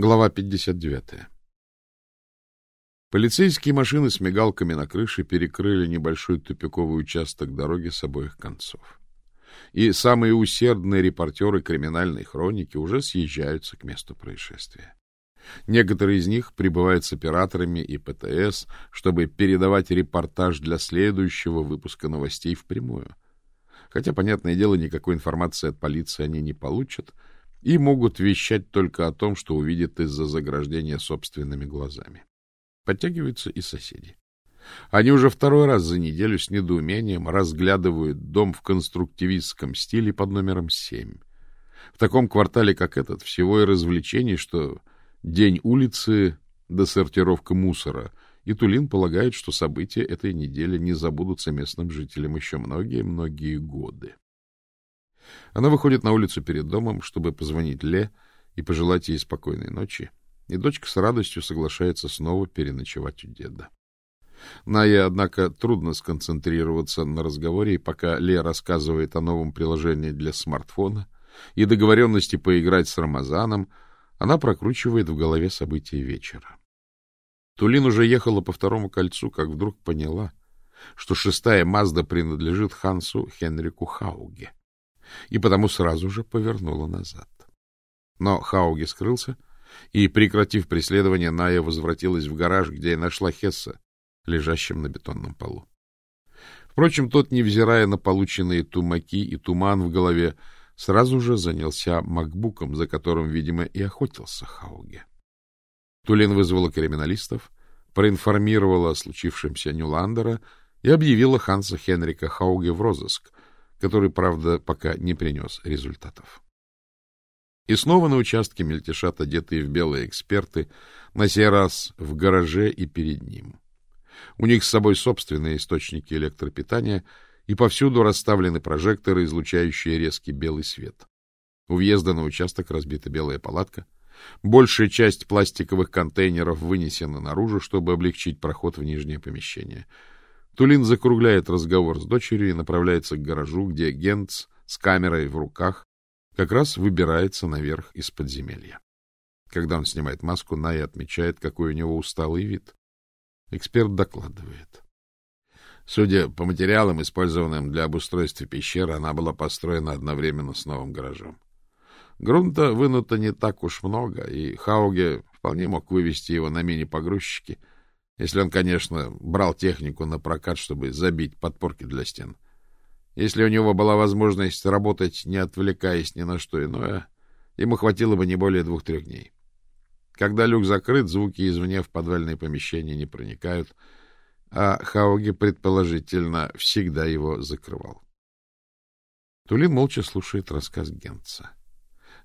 Глава 59. Полицейские машины с мигалками на крыше перекрыли небольшой тупиковый участок дороги с обоих концов. И самые усердные репортеры криминальной хроники уже съезжаются к месту происшествия. Некоторые из них прибывают с операторами и ПТС, чтобы передавать репортаж для следующего выпуска новостей впрямую. Хотя, понятное дело, никакой информации от полиции они не получат — и могут вещать только о том, что увидят из-за заграждения собственными глазами. Подтягиваются и соседи. Они уже второй раз за неделю с недоумением разглядывают дом в конструктивистском стиле под номером 7. В таком квартале, как этот, всего и развлечений, что день улицы до сортировка мусора, и Тулин полагает, что события этой недели не забудутся местным жителям еще многие-многие годы. Она выходит на улицу перед домом, чтобы позвонить Ле и пожелать ей спокойной ночи, и дочка с радостью соглашается снова переночевать у деда. Ная, однако, трудно сконцентрироваться на разговоре, пока Ле рассказывает о новом приложении для смартфона и договоренности поиграть с Рамазаном, она прокручивает в голове события вечера. Тулин уже ехала по второму кольцу, как вдруг поняла, что шестая Мазда принадлежит Хансу Хенрику Хауге и потому сразу же повернула назад. Но Хауги скрылся, и, прекратив преследование, Ная возвратилась в гараж, где и нашла Хесса, лежащим на бетонном полу. Впрочем, тот, невзирая на полученные тумаки и туман в голове, сразу же занялся макбуком, за которым, видимо, и охотился Хауге. Тулин вызвала криминалистов, проинформировала о случившемся Нюландера и объявила Ханса Хенрика Хауге в розыск, который, правда, пока не принес результатов. И снова на участке мельтешат одетые в белые эксперты, на сей раз в гараже и перед ним. У них с собой собственные источники электропитания, и повсюду расставлены прожекторы, излучающие резкий белый свет. У въезда на участок разбита белая палатка. Большая часть пластиковых контейнеров вынесена наружу, чтобы облегчить проход в нижнее помещение — Тулин закругляет разговор с дочерью и направляется к гаражу, где Генц с камерой в руках как раз выбирается наверх из подземелья. Когда он снимает маску, Ная отмечает, какой у него усталый вид. Эксперт докладывает. Судя по материалам, использованным для обустройства пещеры, она была построена одновременно с новым гаражом. Грунта вынуто не так уж много, и Хауге вполне мог вывести его на мини-погрузчике — если он, конечно, брал технику на прокат, чтобы забить подпорки для стен. Если у него была возможность работать, не отвлекаясь ни на что иное, ему хватило бы не более двух-трех дней. Когда люк закрыт, звуки извне в подвальные помещения не проникают, а Хауги, предположительно, всегда его закрывал. Тулин молча слушает рассказ Генца.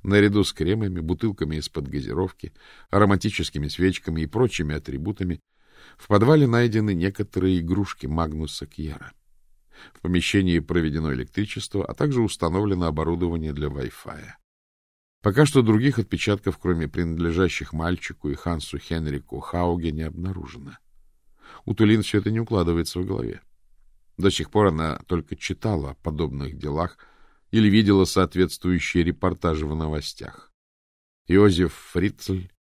Наряду с кремами, бутылками из-под газировки, ароматическими свечками и прочими атрибутами в подвале найдены некоторые игрушки Магнуса Кьера. В помещении проведено электричество, а также установлено оборудование для Wi-Fi. Пока что других отпечатков, кроме принадлежащих мальчику и Хансу Хенрику Хауге, не обнаружено. У Тулин все это не укладывается в голове. До сих пор она только читала о подобных делах или видела соответствующие репортажи в новостях. Иозеф Фрицель,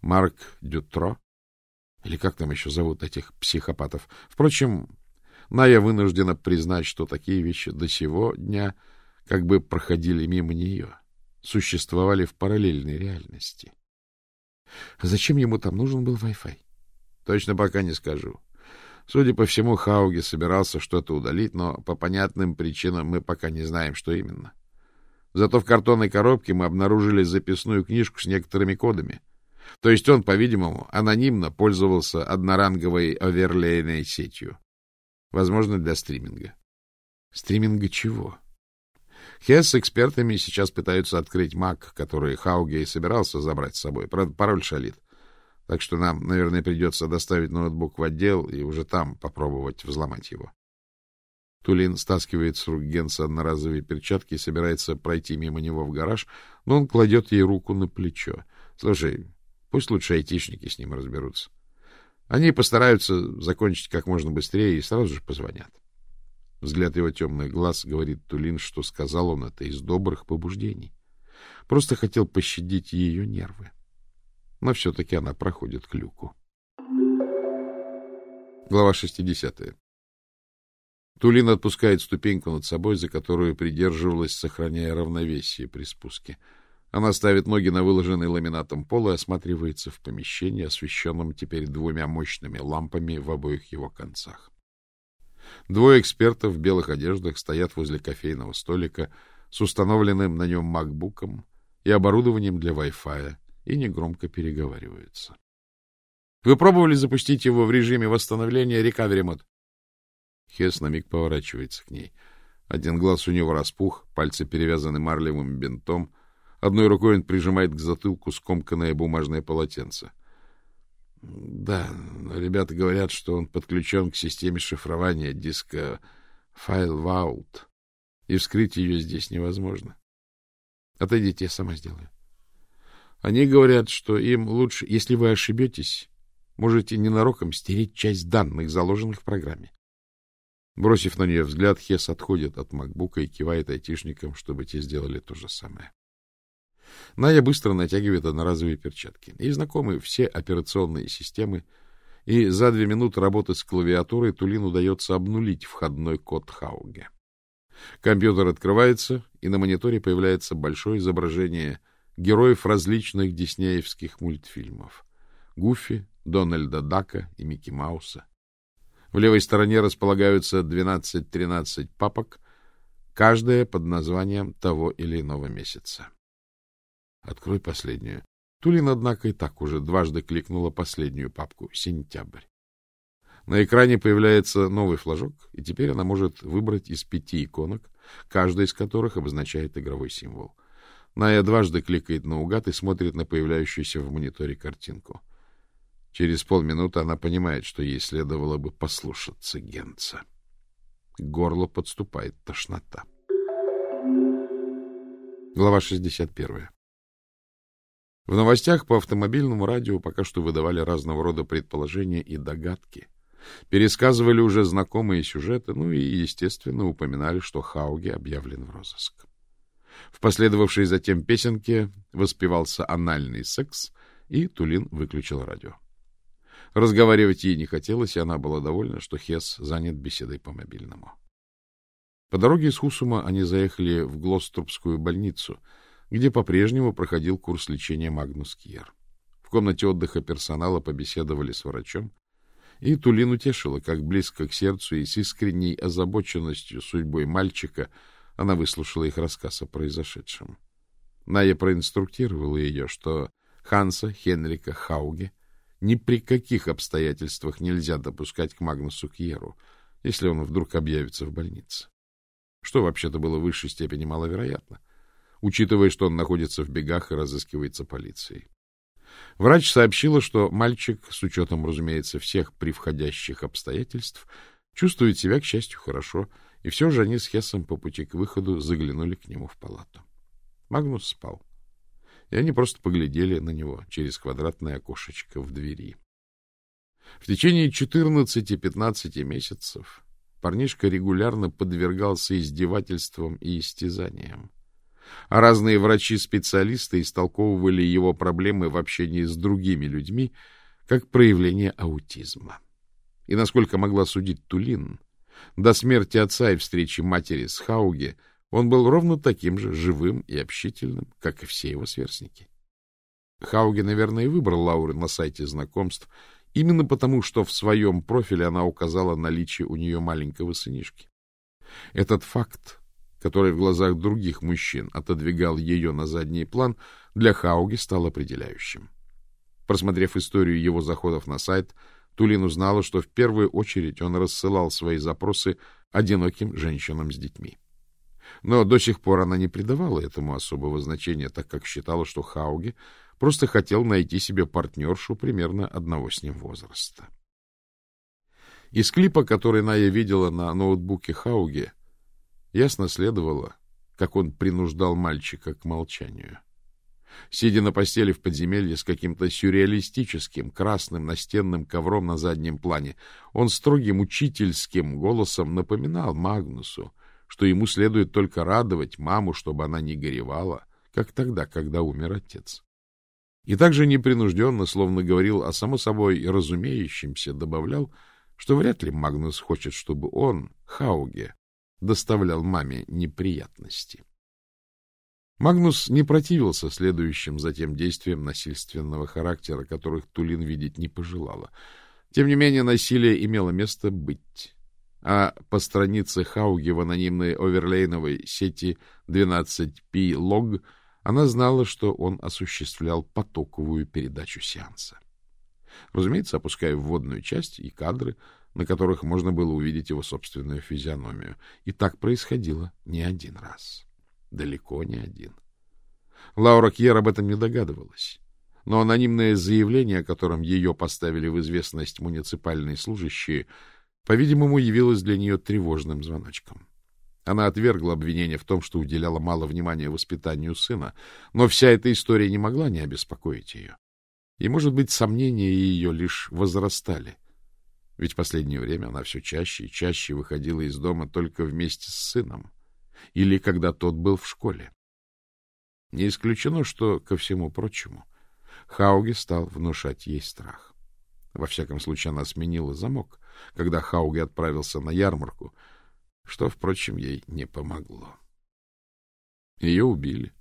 Марк Дютро, или как там еще зовут этих психопатов? Впрочем, Ная вынуждена признать, что такие вещи до сего дня как бы проходили мимо нее, существовали в параллельной реальности. Зачем ему там нужен был Wi-Fi? Точно пока не скажу. Судя по всему, Хауги собирался что-то удалить, но по понятным причинам мы пока не знаем, что именно. Зато в картонной коробке мы обнаружили записную книжку с некоторыми кодами, то есть он, по-видимому, анонимно пользовался одноранговой оверлейной сетью. Возможно, для стриминга. Стриминга чего? Хесс с экспертами сейчас пытаются открыть Mac, который Хауге и собирался забрать с собой. Правда, пароль шалит. Так что нам, наверное, придется доставить ноутбук в отдел и уже там попробовать взломать его. Тулин стаскивает с рук Генса одноразовые перчатки и собирается пройти мимо него в гараж, но он кладет ей руку на плечо. — Слушай, Пусть лучше айтишники с ним разберутся. Они постараются закончить как можно быстрее и сразу же позвонят. Взгляд его темных глаз говорит Тулин, что сказал он это из добрых побуждений. Просто хотел пощадить ее нервы. но все-таки она проходит к люку. Глава 60. Тулин отпускает ступеньку над собой, за которую придерживалась, сохраняя равновесие при спуске. Она ставит ноги на выложенный ламинатом пол и осматривается в помещении, освещенном теперь двумя мощными лампами в обоих его концах. Двое экспертов в белых одеждах стоят возле кофейного столика с установленным на нем макбуком и оборудованием для Wi-Fi и негромко переговариваются. — Вы пробовали запустить его в режиме восстановления Recovery Mode? Хес на миг поворачивается к ней. Один глаз у него распух, пальцы перевязаны марлевым бинтом. Одной рукой он прижимает к затылку скомканное бумажное полотенце. — Да, ребята говорят, что он подключен к системе шифрования диска File Vault, и вскрыть ее здесь невозможно. Отойдите, я сама сделаю. Они говорят, что им лучше, если вы ошибетесь, можете ненароком стереть часть данных, заложенных в программе. Бросив на нее взгляд, Хес отходит от макбука и кивает айтишникам, чтобы те сделали то же самое. Ная быстро натягивает одноразовые перчатки. И знакомы все операционные системы, и за две минуты работы с клавиатурой Тулин удается обнулить входной код Хауге. Компьютер открывается, и на мониторе появляется большое изображение героев различных диснеевских мультфильмов. Гуфи, Дональда Дака и Микки Мауса. В левой стороне располагаются 12-13 папок, каждая под названием того или иного месяца. Открой последнюю. Тулин, однако, и так уже дважды кликнула последнюю папку «Сентябрь». На экране появляется новый флажок, и теперь она может выбрать из пяти иконок, каждая из которых обозначает игровой символ. Ная дважды кликает наугад и смотрит на появляющуюся в мониторе картинку. Через полминуты она понимает, что ей следовало бы послушаться Генца. К горлу подступает тошнота. Глава 61. В новостях по автомобильному радио пока что выдавали разного рода предположения и догадки. Пересказывали уже знакомые сюжеты, ну и, естественно, упоминали, что Хауги объявлен в розыск. В последовавшей затем песенке воспевался анальный секс, и Тулин выключил радио. Разговаривать ей не хотелось, и она была довольна, что Хес занят беседой по мобильному. По дороге из Хусума они заехали в Глострубскую больницу, где по-прежнему проходил курс лечения Магнус Кьер. В комнате отдыха персонала побеседовали с врачом, и Тулин утешила, как близко к сердцу и с искренней озабоченностью судьбой мальчика она выслушала их рассказ о произошедшем. Ная проинструктировала ее, что Ханса Хенрика Хауге ни при каких обстоятельствах нельзя допускать к Магнусу Кьеру, если он вдруг объявится в больнице. Что вообще-то было в высшей степени маловероятно, учитывая, что он находится в бегах и разыскивается полицией. Врач сообщила, что мальчик, с учетом, разумеется, всех привходящих обстоятельств, чувствует себя, к счастью, хорошо, и все же они с Хессом по пути к выходу заглянули к нему в палату. Магнус спал и они просто поглядели на него через квадратное окошечко в двери. В течение 14-15 месяцев парнишка регулярно подвергался издевательствам и истязаниям, а разные врачи-специалисты истолковывали его проблемы в общении с другими людьми как проявление аутизма. И, насколько могла судить Тулин, до смерти отца и встречи матери с Хауге он был ровно таким же живым и общительным, как и все его сверстники. Хауге, наверное, и выбрал Лауры на сайте знакомств именно потому, что в своем профиле она указала наличие у нее маленького сынишки. Этот факт, который в глазах других мужчин отодвигал ее на задний план, для Хауги стал определяющим. Просмотрев историю его заходов на сайт, Тулин узнала, что в первую очередь он рассылал свои запросы одиноким женщинам с детьми. Но до сих пор она не придавала этому особого значения, так как считала, что Хауге просто хотел найти себе партнершу примерно одного с ним возраста. Из клипа, который Ная видела на ноутбуке Хауге, ясно следовало, как он принуждал мальчика к молчанию. Сидя на постели в подземелье с каким-то сюрреалистическим красным настенным ковром на заднем плане, он строгим учительским голосом напоминал Магнусу, что ему следует только радовать маму, чтобы она не горевала, как тогда, когда умер отец. И также непринужденно, словно говорил о само собой разумеющемся, добавлял, что вряд ли Магнус хочет, чтобы он, Хауге, доставлял маме неприятности. Магнус не противился следующим затем действиям насильственного характера, которых Тулин видеть не пожелала. Тем не менее, насилие имело место быть. А по странице Хауги в анонимной оверлейновой сети 12P Log она знала, что он осуществлял потоковую передачу сеанса. Разумеется, опуская вводную часть и кадры, на которых можно было увидеть его собственную физиономию. И так происходило не один раз. Далеко не один. Лаура Кьер об этом не догадывалась. Но анонимное заявление, о котором ее поставили в известность муниципальные служащие, по-видимому, явилось для нее тревожным звоночком. Она отвергла обвинение в том, что уделяла мало внимания воспитанию сына, но вся эта история не могла не обеспокоить ее. И, может быть, сомнения ее лишь возрастали — ведь в последнее время она все чаще и чаще выходила из дома только вместе с сыном или когда тот был в школе. Не исключено, что, ко всему прочему, Хауги стал внушать ей страх. Во всяком случае, она сменила замок, когда Хауги отправился на ярмарку, что, впрочем, ей не помогло. Ее убили,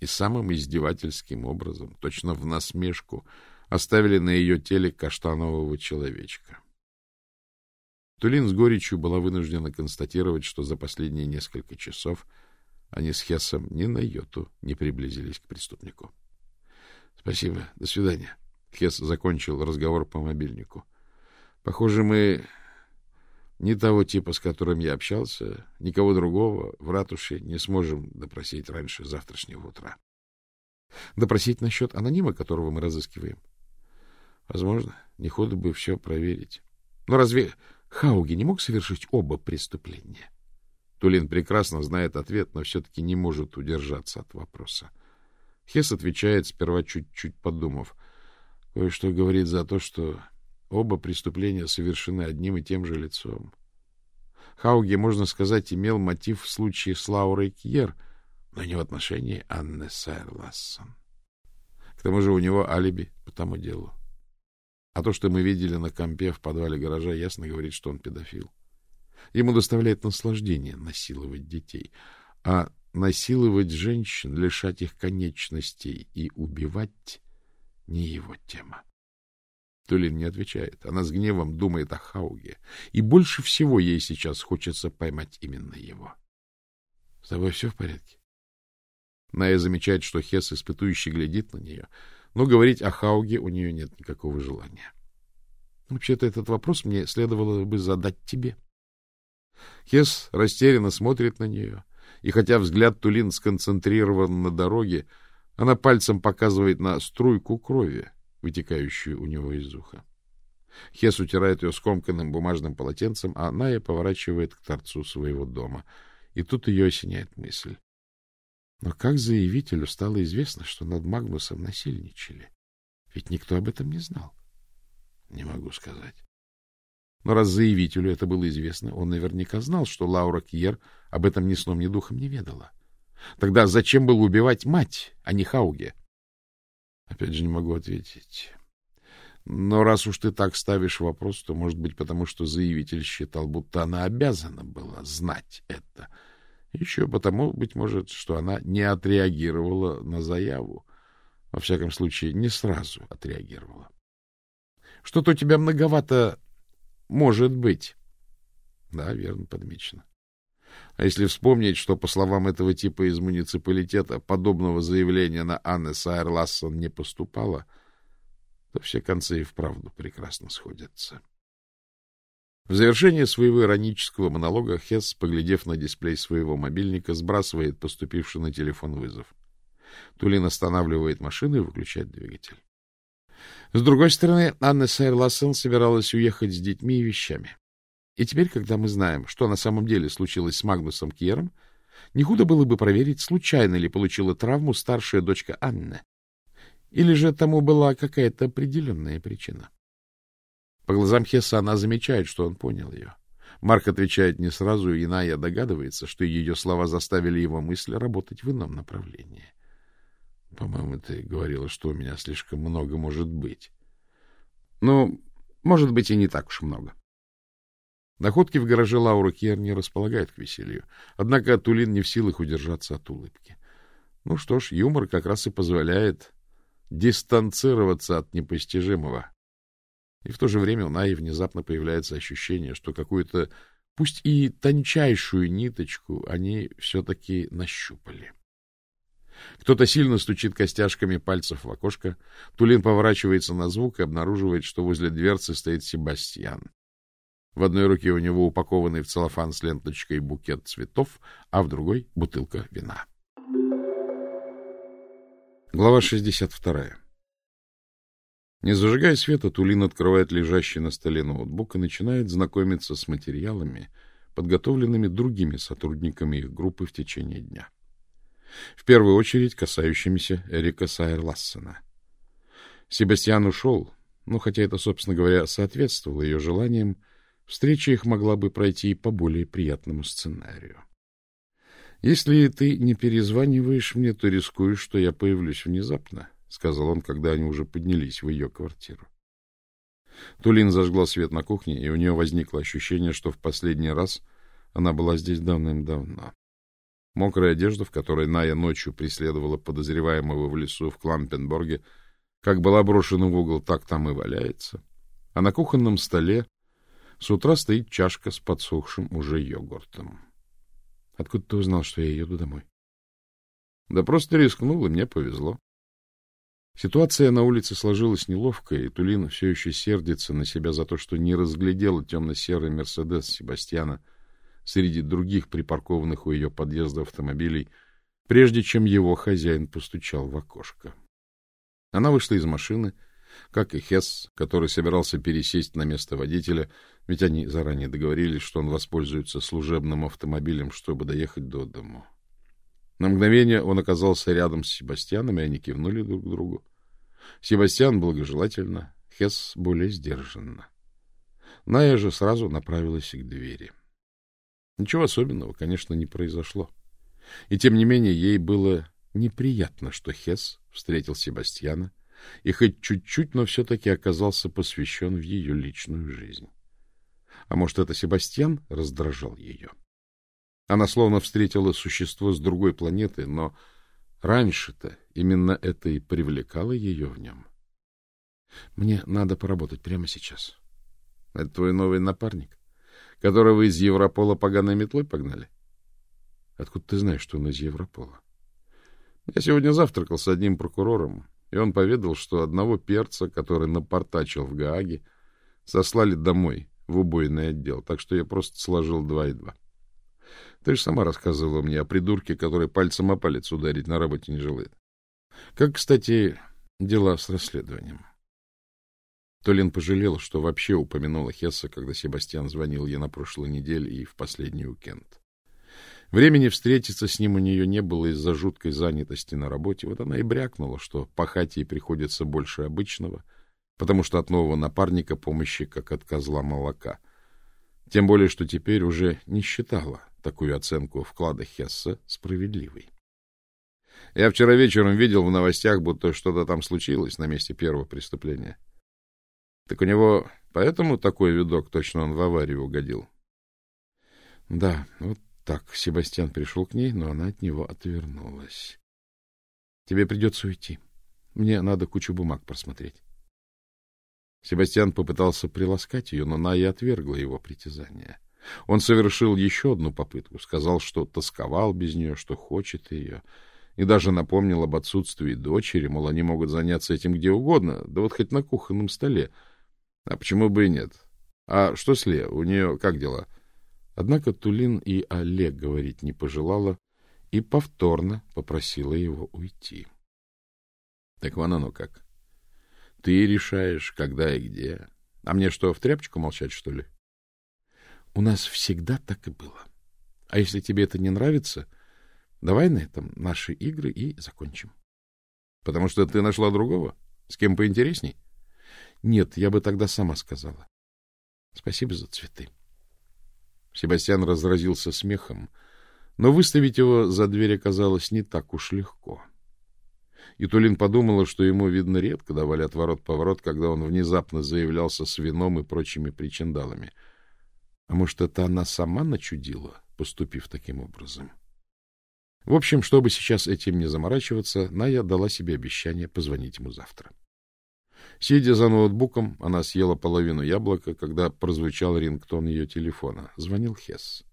и самым издевательским образом, точно в насмешку, оставили на ее теле каштанового человечка. Тулин с горечью была вынуждена констатировать, что за последние несколько часов они с Хессом ни на йоту не приблизились к преступнику. — Спасибо. До свидания. Хесс закончил разговор по мобильнику. — Похоже, мы ни того типа, с которым я общался, никого другого в ратуше не сможем допросить раньше завтрашнего утра. — Допросить насчет анонима, которого мы разыскиваем? — Возможно. Не худо бы все проверить. Но разве Хауги не мог совершить оба преступления? Тулин прекрасно знает ответ, но все-таки не может удержаться от вопроса. Хес отвечает, сперва чуть-чуть подумав. Кое-что говорит за то, что оба преступления совершены одним и тем же лицом. Хауги, можно сказать, имел мотив в случае с Лаурой Кьер, но не в отношении Анны Сайрлассон. К тому же у него алиби по тому делу. А то, что мы видели на компе в подвале гаража, ясно говорит, что он педофил. Ему доставляет наслаждение насиловать детей, а насиловать женщин, лишать их конечностей и убивать — не его тема. Тулин не отвечает. Она с гневом думает о Хауге, и больше всего ей сейчас хочется поймать именно его. — С тобой все в порядке? Ная замечает, что Хес, испытующий, глядит на нее — но говорить о Хауге у нее нет никакого желания. Вообще-то этот вопрос мне следовало бы задать тебе. Хес растерянно смотрит на нее, и хотя взгляд Тулин сконцентрирован на дороге, она пальцем показывает на струйку крови, вытекающую у него из уха. Хес утирает ее скомканным бумажным полотенцем, а Ная поворачивает к торцу своего дома. И тут ее осеняет мысль. Но как заявителю стало известно, что над Магнусом насильничали? Ведь никто об этом не знал. Не могу сказать. Но раз заявителю это было известно, он наверняка знал, что Лаура Кьер об этом ни сном, ни духом не ведала. Тогда зачем было убивать мать, а не Хауге? Опять же не могу ответить. Но раз уж ты так ставишь вопрос, то, может быть, потому что заявитель считал, будто она обязана была знать это — еще потому, быть может, что она не отреагировала на заяву. Во всяком случае, не сразу отреагировала. Что-то у тебя многовато может быть. Да, верно подмечено. А если вспомнить, что, по словам этого типа из муниципалитета, подобного заявления на Анне Сайер Лассон не поступало, то все концы и вправду прекрасно сходятся. В завершение своего иронического монолога Хесс, поглядев на дисплей своего мобильника, сбрасывает поступивший на телефон вызов. Тулин останавливает машину и выключает двигатель. С другой стороны, Анна Сайр Лассен собиралась уехать с детьми и вещами. И теперь, когда мы знаем, что на самом деле случилось с Магнусом Кьером, не худо было бы проверить, случайно ли получила травму старшая дочка Анны. Или же тому была какая-то определенная причина. По глазам Хесса она замечает, что он понял ее. Марк отвечает не сразу, и Ная догадывается, что ее слова заставили его мысли работать в ином направлении. По-моему, ты говорила, что у меня слишком много может быть. Ну, может быть, и не так уж много. Находки в гараже Лауры Кер не располагают к веселью. Однако Тулин не в силах удержаться от улыбки. Ну что ж, юмор как раз и позволяет дистанцироваться от непостижимого. И в то же время у Наи внезапно появляется ощущение, что какую-то, пусть и тончайшую ниточку они все-таки нащупали. Кто-то сильно стучит костяшками пальцев в окошко. Тулин поворачивается на звук и обнаруживает, что возле дверцы стоит Себастьян. В одной руке у него упакованный в целлофан с ленточкой букет цветов, а в другой — бутылка вина. Глава 62. Не зажигая света, Тулин открывает лежащий на столе ноутбук и начинает знакомиться с материалами, подготовленными другими сотрудниками их группы в течение дня. В первую очередь касающимися Эрика Сайерлассена. Себастьян ушел, ну, хотя это, собственно говоря, соответствовало ее желаниям, встреча их могла бы пройти по более приятному сценарию. Если ты не перезваниваешь мне, то рискуешь, что я появлюсь внезапно, — сказал он, когда они уже поднялись в ее квартиру. Тулин зажгла свет на кухне, и у нее возникло ощущение, что в последний раз она была здесь давным-давно. Мокрая одежда, в которой Ная ночью преследовала подозреваемого в лесу в Клампенборге, как была брошена в угол, так там и валяется. А на кухонном столе с утра стоит чашка с подсохшим уже йогуртом. Откуда ты узнал, что я еду домой? Да просто рискнул, и мне повезло. Ситуация на улице сложилась неловкая, и Тулин все еще сердится на себя за то, что не разглядела темно-серый Мерседес Себастьяна среди других припаркованных у ее подъезда автомобилей, прежде чем его хозяин постучал в окошко. Она вышла из машины, как и Хесс, который собирался пересесть на место водителя, ведь они заранее договорились, что он воспользуется служебным автомобилем, чтобы доехать до дому. На мгновение он оказался рядом с Себастьяном, и они кивнули друг другу. Себастьян благожелательно, Хесс более сдержанно. Ная же сразу направилась к двери. Ничего особенного, конечно, не произошло. И тем не менее ей было неприятно, что Хесс встретил Себастьяна и хоть чуть-чуть, но все-таки оказался посвящен в ее личную жизнь. А может, это Себастьян раздражал ее? Она словно встретила существо с другой планеты, но раньше-то именно это и привлекало ее в нем. Мне надо поработать прямо сейчас. Это твой новый напарник, которого из Европола поганой метлой погнали? Откуда ты знаешь, что он из Европола? Я сегодня завтракал с одним прокурором, и он поведал, что одного перца, который напортачил в Гааге, сослали домой в убойный отдел, так что я просто сложил два и два. Ты же сама рассказывала мне о придурке, который пальцем о палец ударить на работе не желает. Как, кстати, дела с расследованием? Толин пожалел, что вообще упомянула Хесса, когда Себастьян звонил ей на прошлой неделе и в последний уикенд. Времени встретиться с ним у нее не было из-за жуткой занятости на работе. Вот она и брякнула, что пахать ей приходится больше обычного, потому что от нового напарника помощи, как от козла молока. Тем более, что теперь уже не считала такую оценку вклада Хесса справедливой. Я вчера вечером видел в новостях, будто что-то там случилось на месте первого преступления. Так у него поэтому такой видок, точно он в аварию угодил. Да, вот так, Себастьян пришел к ней, но она от него отвернулась. Тебе придется уйти. Мне надо кучу бумаг просмотреть. Себастьян попытался приласкать ее, но она и отвергла его притязание. Он совершил еще одну попытку, сказал, что тосковал без нее, что хочет ее, и даже напомнил об отсутствии дочери, мол, они могут заняться этим где угодно, да вот хоть на кухонном столе. А почему бы и нет? А что с Ле? У нее как дела? — Однако Тулин и Олег говорить не пожелала и повторно попросила его уйти. — Так вон оно как. Ты решаешь, когда и где. А мне что, в тряпочку молчать, что ли? — У нас всегда так и было. А если тебе это не нравится, давай на этом наши игры и закончим. — Потому что ты нашла другого? С кем поинтересней? — Нет, я бы тогда сама сказала. Спасибо за цветы. — Себастьян разразился смехом, но выставить его за дверь оказалось не так уж легко. И Тулин подумала, что ему, видно, редко давали отворот-поворот, когда он внезапно заявлялся с вином и прочими причиндалами. А может, это она сама начудила, поступив таким образом? В общем, чтобы сейчас этим не заморачиваться, Ная дала себе обещание позвонить ему завтра. Сидя за ноутбуком, она съела половину яблока, когда прозвучал рингтон ее телефона. Звонил Хесс.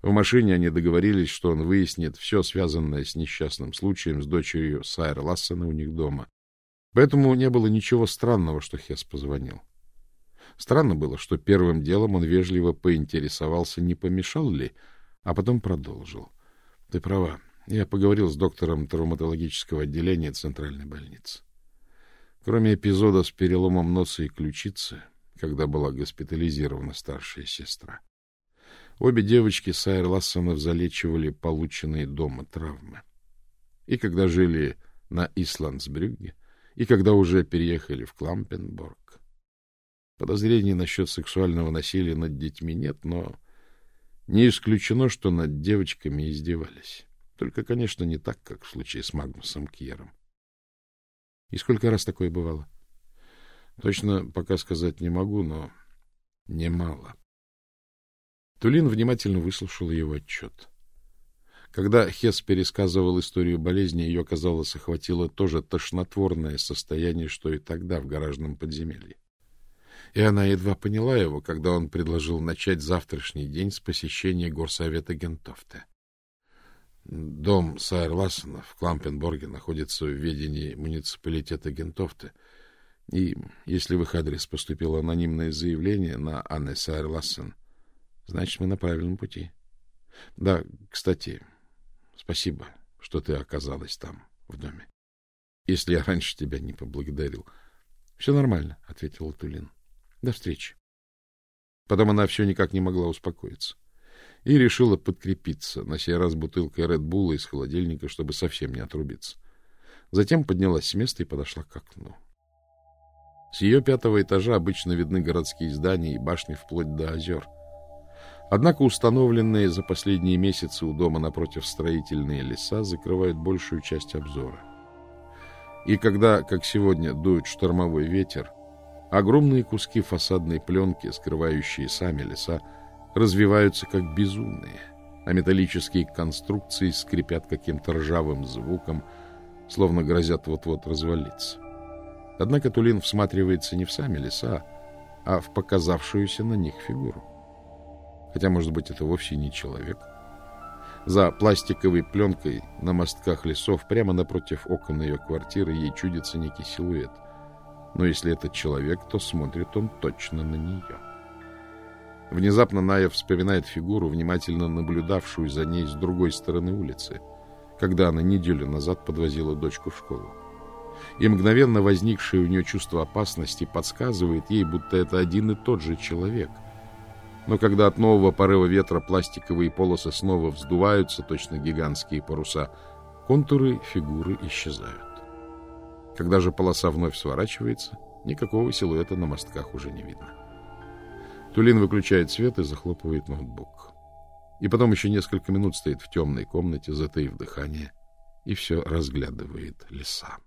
В машине они договорились, что он выяснит все, связанное с несчастным случаем с дочерью Сайр Лассена у них дома. Поэтому не было ничего странного, что Хесс позвонил. Странно было, что первым делом он вежливо поинтересовался, не помешал ли, а потом продолжил. — Ты права. Я поговорил с доктором травматологического отделения Центральной больницы. Кроме эпизода с переломом носа и ключицы, когда была госпитализирована старшая сестра, Обе девочки Сайр Лассонов залечивали полученные дома травмы. И когда жили на Исландсбрюгге, и когда уже переехали в Клампенборг. Подозрений насчет сексуального насилия над детьми нет, но не исключено, что над девочками издевались. Только, конечно, не так, как в случае с Магнусом Кьером. И сколько раз такое бывало? Точно пока сказать не могу, но немало. Тулин внимательно выслушал его отчет. Когда Хес пересказывал историю болезни, ее, казалось, охватило то же тошнотворное состояние, что и тогда в гаражном подземелье. И она едва поняла его, когда он предложил начать завтрашний день с посещения горсовета Гентофте. Дом Сайр Лассена в Клампенборге находится в ведении муниципалитета Гентофте, и если в их адрес поступило анонимное заявление на Анне Сайр Лассен, Значит, мы на правильном пути. Да, кстати, спасибо, что ты оказалась там, в доме. Если я раньше тебя не поблагодарил. — Все нормально, — ответил Тулин. — До встречи. Потом она все никак не могла успокоиться. И решила подкрепиться, на сей раз бутылкой Редбула из холодильника, чтобы совсем не отрубиться. Затем поднялась с места и подошла к окну. С ее пятого этажа обычно видны городские здания и башни вплоть до озер — Однако установленные за последние месяцы у дома напротив строительные леса закрывают большую часть обзора. И когда, как сегодня, дует штормовой ветер, огромные куски фасадной пленки, скрывающие сами леса, развиваются как безумные, а металлические конструкции скрипят каким-то ржавым звуком, словно грозят вот-вот развалиться. Однако Тулин всматривается не в сами леса, а в показавшуюся на них фигуру хотя, может быть, это вовсе не человек. За пластиковой пленкой на мостках лесов, прямо напротив окон ее квартиры, ей чудится некий силуэт. Но если это человек, то смотрит он точно на нее. Внезапно Ная вспоминает фигуру, внимательно наблюдавшую за ней с другой стороны улицы, когда она неделю назад подвозила дочку в школу. И мгновенно возникшее у нее чувство опасности подсказывает ей, будто это один и тот же человек — но когда от нового порыва ветра пластиковые полосы снова вздуваются, точно гигантские паруса, контуры фигуры исчезают. Когда же полоса вновь сворачивается, никакого силуэта на мостках уже не видно. Тулин выключает свет и захлопывает ноутбук. И потом еще несколько минут стоит в темной комнате, затаив дыхание, и все разглядывает леса.